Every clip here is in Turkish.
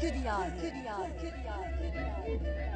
Türkü Diyarı. Türkü Diyarı. Türkü Diyarı.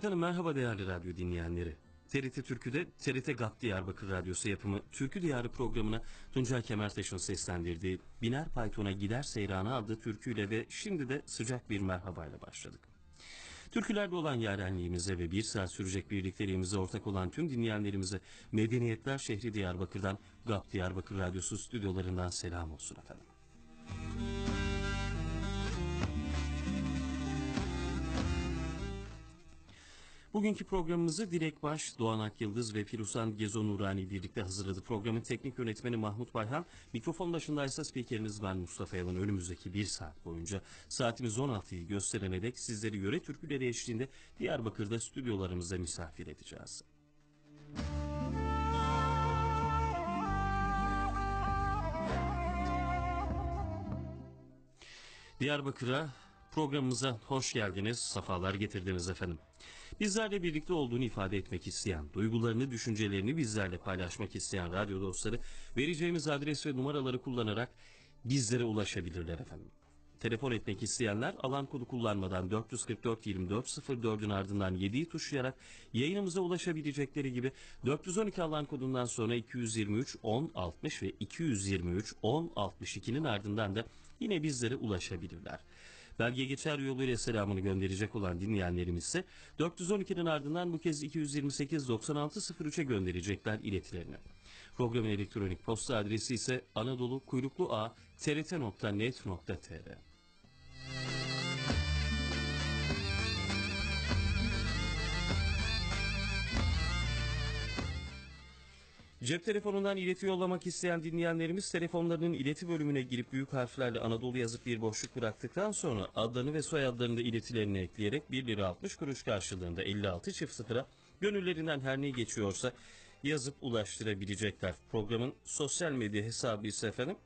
Efendim merhaba değerli radyo dinleyenleri. TRT Türkü'de TRT GAP Diyarbakır Radyosu yapımı Türkü Diyarı programına Tuncay Kemertaş'ın seslendirdiği Biner Payton'a Gider Seyran'a adlı türküyle ve şimdi de sıcak bir merhabayla başladık. Türkülerde olan yarenliğimize ve bir saat sürecek birlikteliğimize ortak olan tüm dinleyenlerimize Medeniyetler Şehri Diyarbakır'dan GAP Diyarbakır Radyosu stüdyolarından selam olsun efendim. Bugünkü programımızı Dilek Baş, Doğan Akyıldız ve Firusan Gezo Nurani birlikte hazırladı. Programın teknik yönetmeni Mahmut Bayhan, mikrofon başındaysa spikeriniz ben Mustafa Yalan. Önümüzdeki bir saat boyunca saatimiz 16'yı gösterene dek sizleri yöre türküleri eşliğinde Diyarbakır'da stüdyolarımızda misafir edeceğiz. Diyarbakır'a programımıza hoş geldiniz, safalar getirdiniz efendim. Bizlerle birlikte olduğunu ifade etmek isteyen, duygularını, düşüncelerini bizlerle paylaşmak isteyen radyo dostları vereceğimiz adres ve numaraları kullanarak bizlere ulaşabilirler efendim. Telefon etmek isteyenler alan kodu kullanmadan 444 24 04'ün ardından 7'yi tuşlayarak yayınımıza ulaşabilecekleri gibi 412 alan kodundan sonra 223 10 60 ve 223 10 62'nin ardından da yine bizlere ulaşabilirler. Belge geçer yoluyla selamını gönderecek olan dinleyenlerimiz ise 412'nin ardından bu kez 228 96 03'e gönderecekler iletilerini. Programın elektronik posta adresi ise anadolu kuyruklu a trt.net.tr Cep telefonundan ileti yollamak isteyen dinleyenlerimiz telefonlarının ileti bölümüne girip büyük harflerle Anadolu yazıp bir boşluk bıraktıktan sonra adlarını ve soyadlarını da iletilerini ekleyerek 1 lira 60 kuruş karşılığında 56 çift sıfıra gönüllerinden her ne geçiyorsa yazıp ulaştırabilecekler. Programın sosyal medya hesabı ise efendim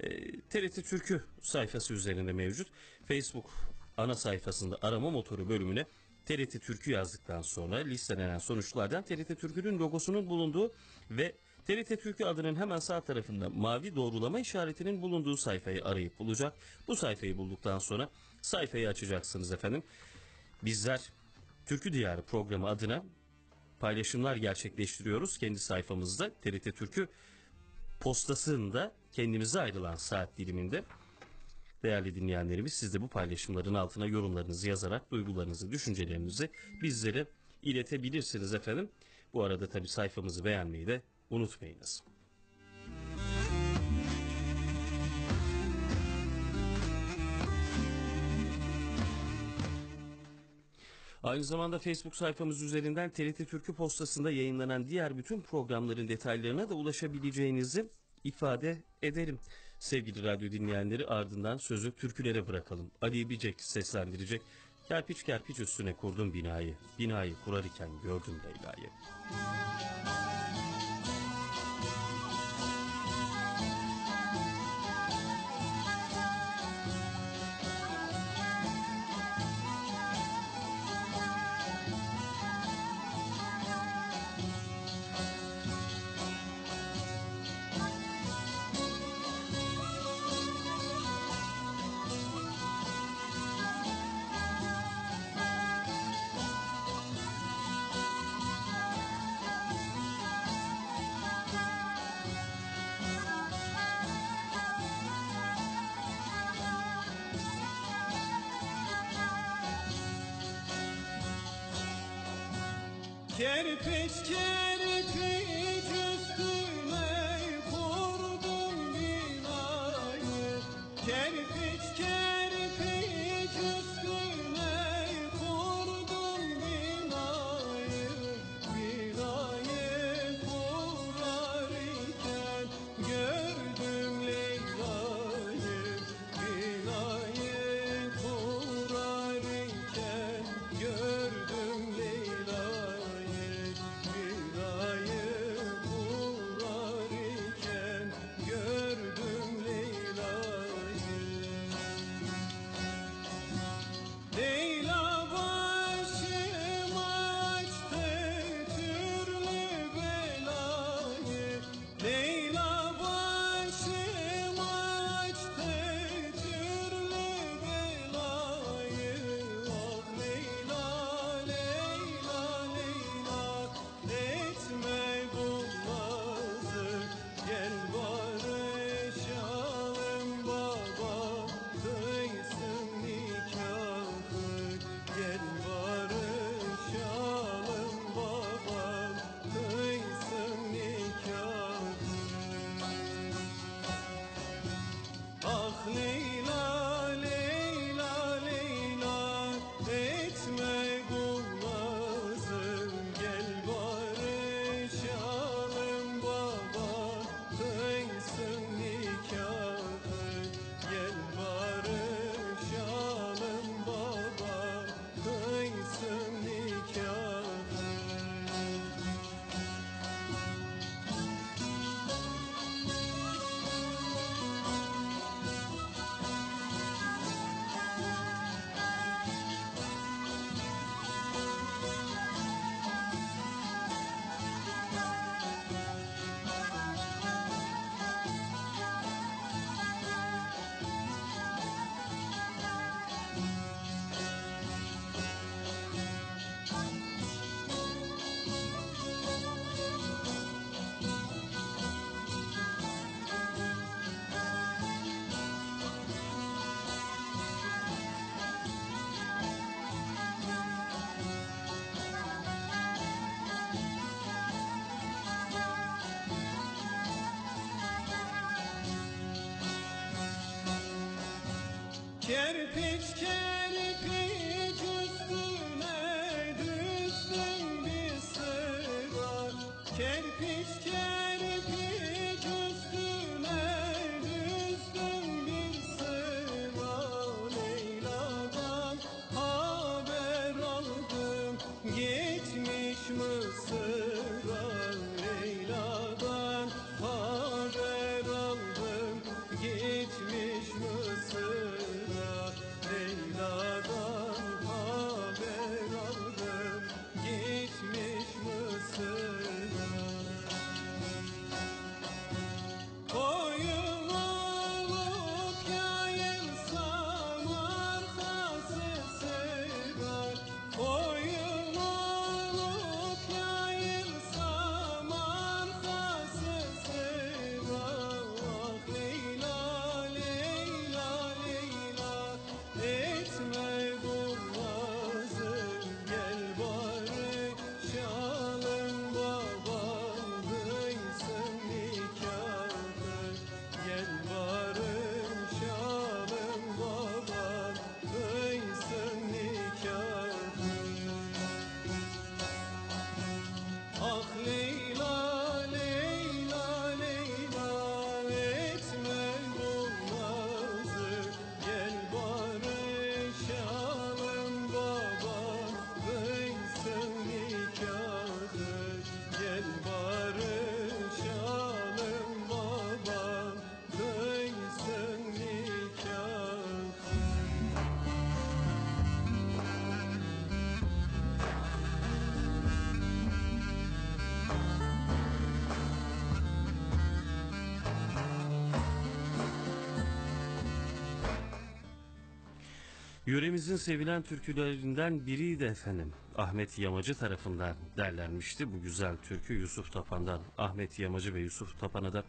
e, TRT Türkü sayfası üzerinde mevcut. Facebook ana sayfasında arama motoru bölümüne TRT Türkü yazdıktan sonra listelenen sonuçlardan TRT Türkü'nün logosunun bulunduğu ve TRT Türkü adının hemen sağ tarafında mavi doğrulama işaretinin bulunduğu sayfayı arayıp bulacak. Bu sayfayı bulduktan sonra sayfayı açacaksınız efendim. Bizler Türkü Diyarı programı adına paylaşımlar gerçekleştiriyoruz kendi sayfamızda TRT Türkü postasında kendimize ayrılan saat diliminde değerli dinleyenlerimiz siz de bu paylaşımların altına yorumlarınızı yazarak duygularınızı, düşüncelerinizi bizlere iletebilirsiniz efendim. Bu arada tabi sayfamızı beğenmeyi de unutmayınız. Aynı zamanda Facebook sayfamız üzerinden TRT Türkü postasında yayınlanan diğer bütün programların detaylarına da ulaşabileceğinizi ifade ederim. Sevgili radyo dinleyenleri ardından sözü türkülere bırakalım. Ali Bicek seslendirecek. Kerpiç kerpiç üstüne kurdum binayı. Binayı kurar iken gördüm Leyla'yı. Kerpiç kerpiç Kerpiç kerpiç Yöremizin sevilen türkülerinden biriydi efendim. Ahmet Yamacı tarafından derlenmişti bu güzel türkü Yusuf Tapan'dan. Ahmet Yamacı ve Yusuf Tapan'a da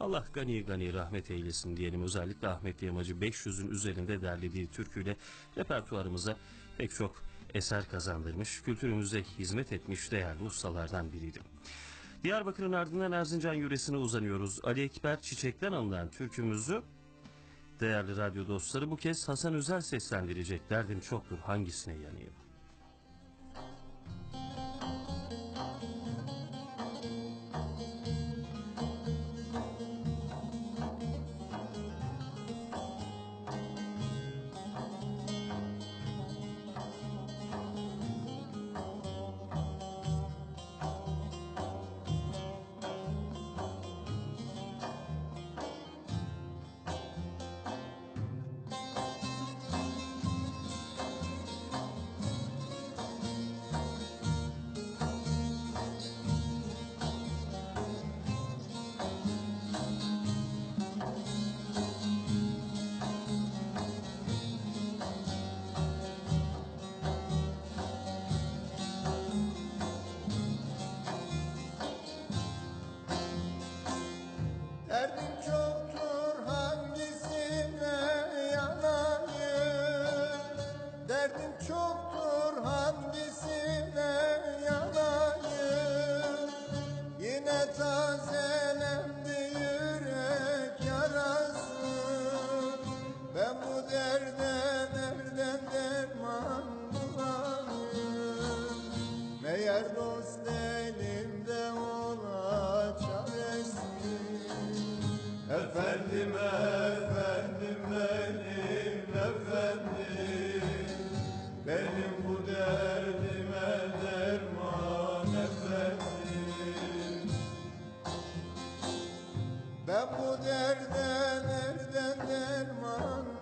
Allah gani gani rahmet eylesin diyelim. Özellikle Ahmet Yamacı 500'ün üzerinde derlediği türküyle repertuarımıza pek çok eser kazandırmış, kültürümüze hizmet etmiş değerli ustalardan biriydi. Diyarbakır'ın ardından Erzincan yöresine uzanıyoruz. Ali Ekber Çiçek'ten alınan türkümüzü Değerli radyo dostları bu kez Hasan Özel seslendirecek. Derdim çoktur hangisine yanayım? Ben bu derde nereden derman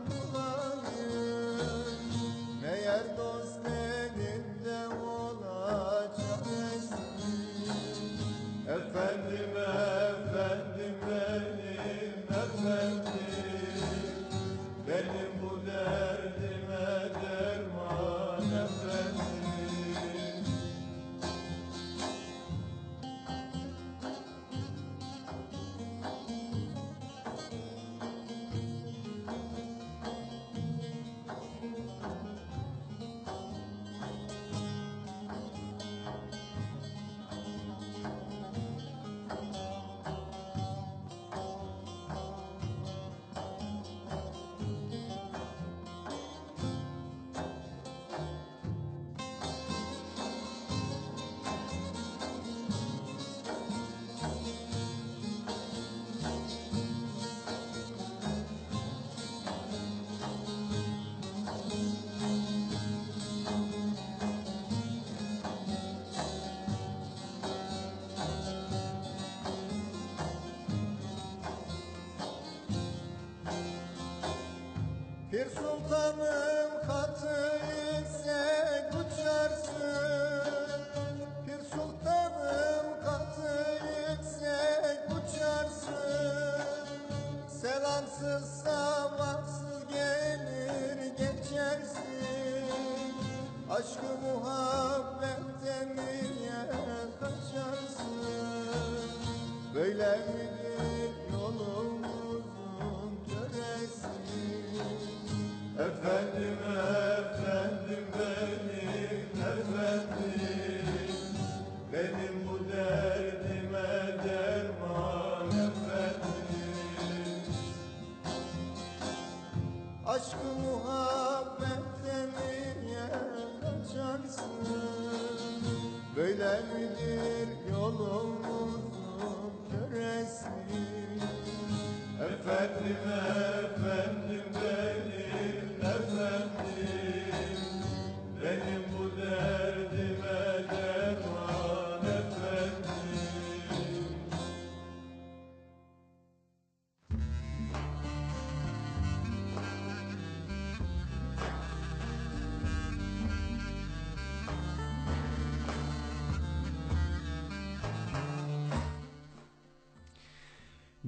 Bir sultanım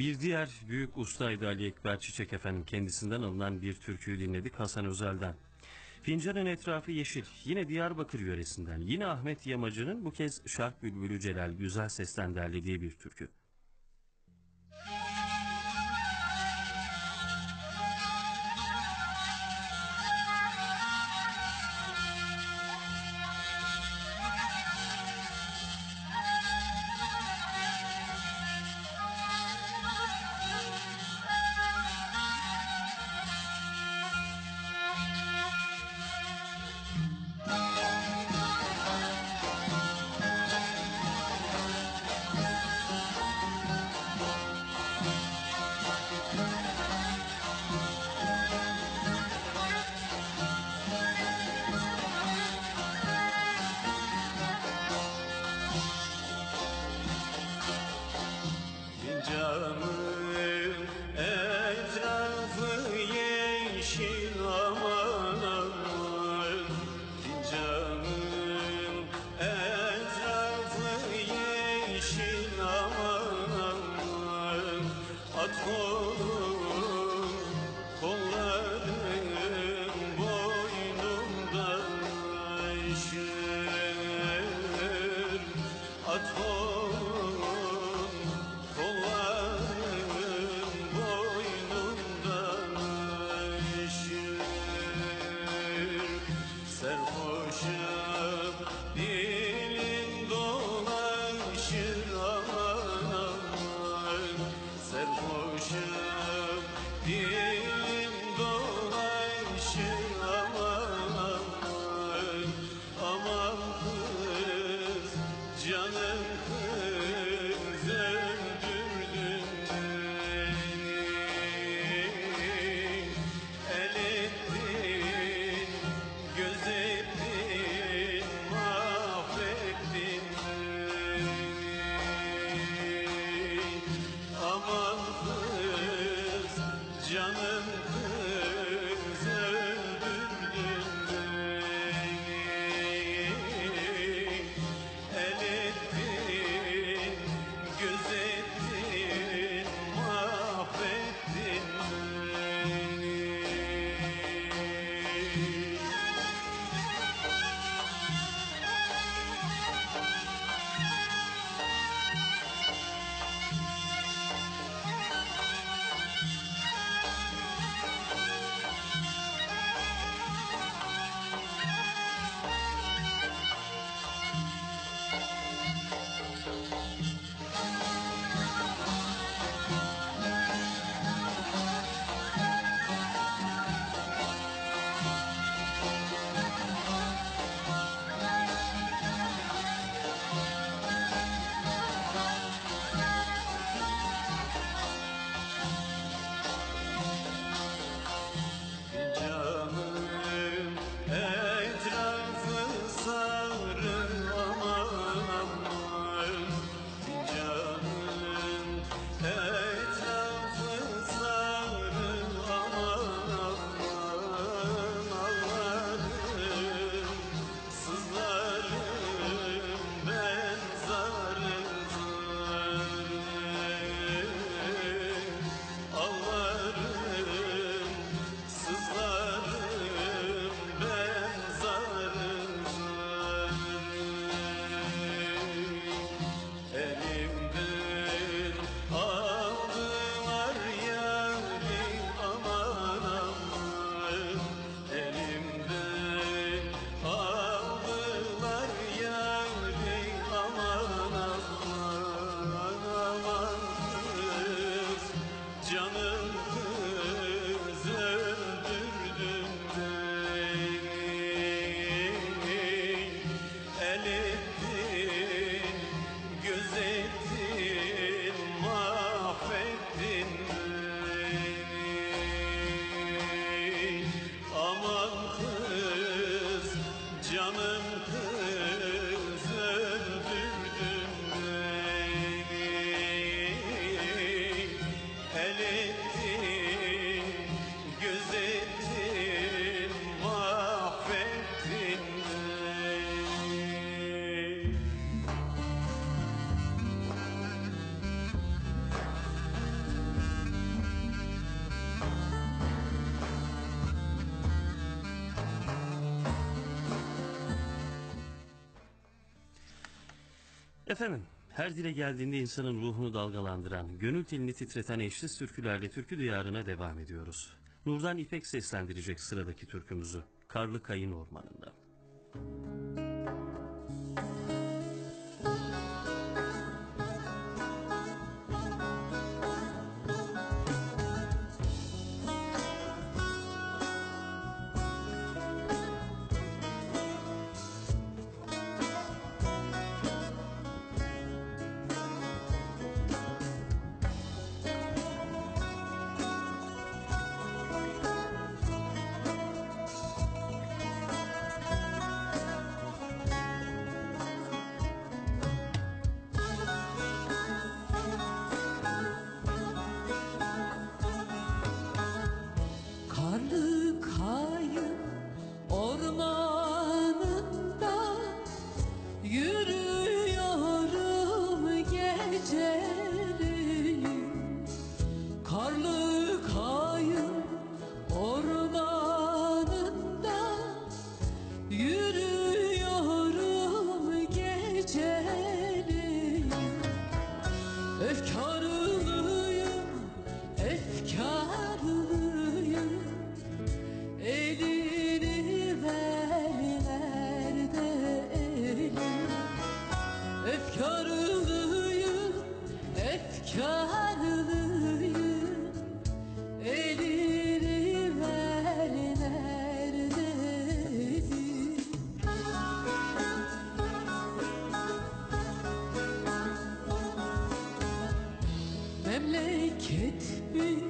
Bir diğer büyük ustaydı Ali Ekber Çiçek efendim. Kendisinden alınan bir türküyü dinledik Hasan Özel'den. Fincanın etrafı yeşil. Yine Diyarbakır yöresinden. Yine Ahmet Yamacı'nın bu kez Şark Bülbülü Celal güzel sesten derlediği bir türkü. canım. Efendim, her dile geldiğinde insanın ruhunu dalgalandıran, gönül telini titreten eşsiz türkülerle türkü diyarına devam ediyoruz. Nurdan İpek seslendirecek sıradaki türkümüzü, Karlı Kayın Ormanı'nda. Müzik Catherine